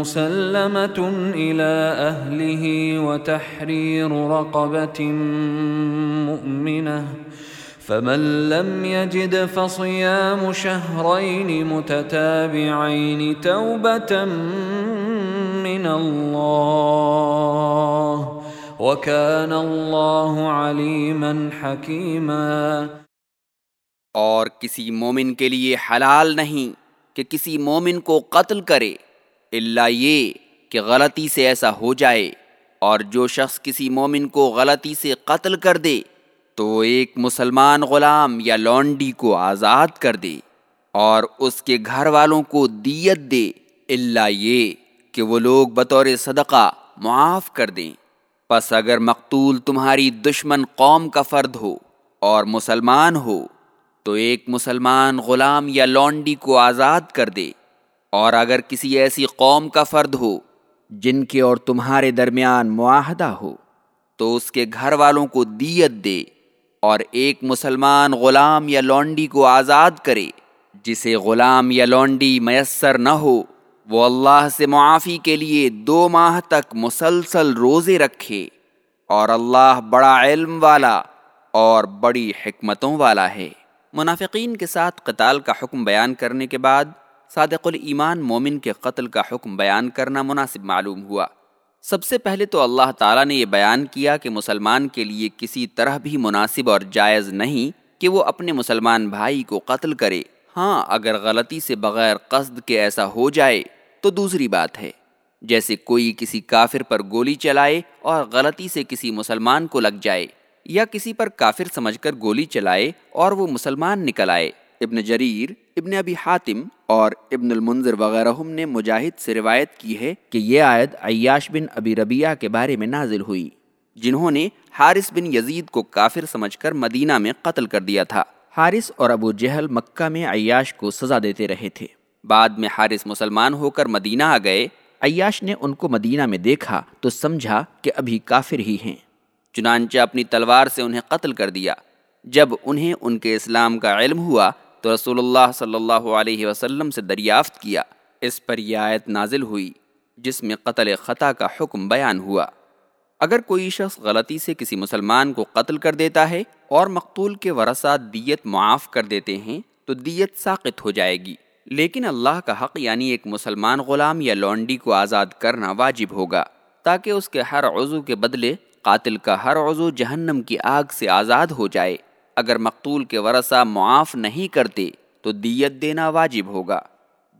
مسلمة إلى أهله وتحرير رقبة مؤمنة فمن لم يجد فصيام شهرين متتابعين توبة من الله وكان الله عليما حكيما اور کسی مومن کے لیے حلال نہیں کہ کسی مومن کو قتل کرے۔ اللہ یہ کہ غلطی سے ایسا ہو جائے اور جو شخص کسی مومن کو غلطی سے قتل کر دے تو ایک مسلمان غلام یا لونڈی کو آزاد کر دے اور اس کے گھر والوں کو دیت دے اللہ یہ کہ وہ لوگ بطور صدقہ معاف کر دیں۔ پس اگر مقتول تمہاری دشمن قوم کا فرد ہو اور مسلمان ہو تو ایک مسلمان غلام یا لونڈی کو آزاد کر دے۔ اور اگر کسی ایسی قوم کا فرد ہو جن کے اور تمہارے درمیان معاہدہ ہو، تو اس کے گھر والوں کو دیت دے اور ایک مسلمان غلام یا لونڈی کو آزاد کرے، جسے غلام یا لونڈی میسر نہ ہو، وہ اللہ سے معافی کے لیے دو ماہ تک مسلسل روزے رکھے اور اللہ بڑا علم والا اور بڑی حکمتوں والا ہے۔ منافقین کے ساتھ قتال کا حکم بیان کرنے کے بعد صادق الایمان مومن کے قتل کا حکم بیان کرنا مناسب معلوم ہوا۔ سب سے پہلے تو اللہ تعالیٰ نے یہ بیان کیا کہ مسلمان کے لیے کسی طرح بھی مناسب اور جائز نہیں کہ وہ اپنے مسلمان بھائی کو قتل کرے۔ ہاں اگر غلطی سے بغیر قصد کے ایسا ہو جائے تو دوسری بات ہے۔ جیسے کوئی کسی کافر پر گولی چلائے اور غلطی سے کسی مسلمان کو لگ جائے، یا کسی پر کافر سمجھ کر گولی چلائے اور وہ مسلمان نکل آئے۔ ابن جریر ابن ابی حاتم اور ابن المنظر وغیرہ نے مجاہد سے روایت کی ہے کہ یہ آیت عیاش بن ابی ربیہ کے بارے میں نازل ہوئی، جنہوں نے حارث بن یزید کو کافر سمجھ کر مدینہ میں قتل کر دیا تھا۔ حارث اور ابو جہل مکہ میں عیاش کو سزا دیتے رہے تھے۔ بعد میں حارث مسلمان ہو کر مدینہ آ گئے۔ عیاش نے ان کو مدینہ میں دیکھا تو سمجھا کہ ابھی کافر ہی ہیں۔ چنانچہ اپنی تلوار سے انہیں قتل کر دیا۔ جب انہیں ان کے اسلام کا علم ہوا تو رسول اللہ صلی اللہ علیہ وسلم سے دریافت کیا۔ اس پر یہ آیت نازل ہوئی، جس میں قتل خطا کا حکم بیان ہوا۔ اگر کوئی شخص غلطی سے کسی مسلمان کو قتل کر دیتا ہے اور مقتول کے ورثات دیت معاف کر دیتے ہیں، تو دیت ساقط ہو جائے گی۔ لیکن اللہ کا حق یعنی ایک مسلمان غلام یا لونڈی کو آزاد کرنا واجب ہوگا، تاکہ اس کے ہر عضو کے بدلے قاتل کا ہر عضو جہنم کی آگ سے آزاد ہو جائے۔ اگر مقتول کے ورثہ معاف نہیں کرتے تو دیت دینا واجب ہوگا،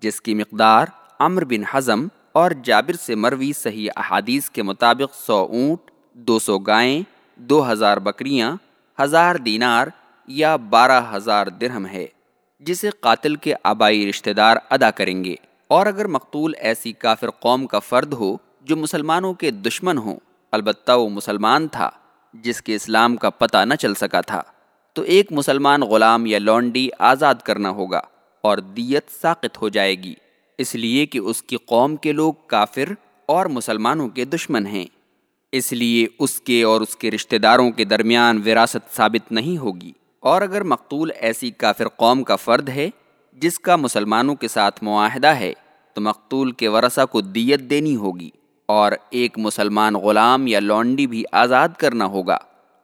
جس کی مقدار امر بن حزم اور جابر سے مروی صحیح احادیث کے مطابق سو اونٹ، دو سو گائیں، دو ہزار بکریاں، ہزار دینار یا بارہ ہزار درہم ہے، جسے قاتل کے آبائی رشتہ دار ادا کریں گے۔ اور اگر مقتول ایسی کافر قوم کا فرد ہو جو مسلمانوں کے دشمن ہوں، البتہ وہ مسلمان تھا، جس کے اسلام کا پتہ نہ چل سکا تھا۔ تو ایک مسلمان غلام یا لونڈی آزاد کرنا ہوگا اور دیت ساقط ہو جائے گی۔ اس لیے کہ اس کی قوم کے لوگ کافر اور مسلمانوں کے دشمن ہیں۔ اس لیے اس کے اور اس کے رشتہ داروں کے درمیان وراثت ثابت نہیں ہوگی۔ اور اگر مقتول ایسی کافر قوم کا فرد ہے جس کا مسلمانوں کے ساتھ معاہدہ ہے، تو مقتول کے ورثہ کو دیت دینی ہوگی اور ایک مسلمان غلام یا لونڈی بھی آزاد کرنا ہوگا۔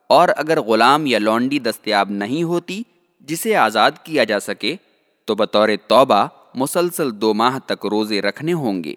اور اگر غلام یا لونڈی دستیاب نہیں ہوتی جسے آزاد کیا جا سکے، تو بطور توبہ مسلسل دو ماہ تک روزے رکھنے ہوں گے۔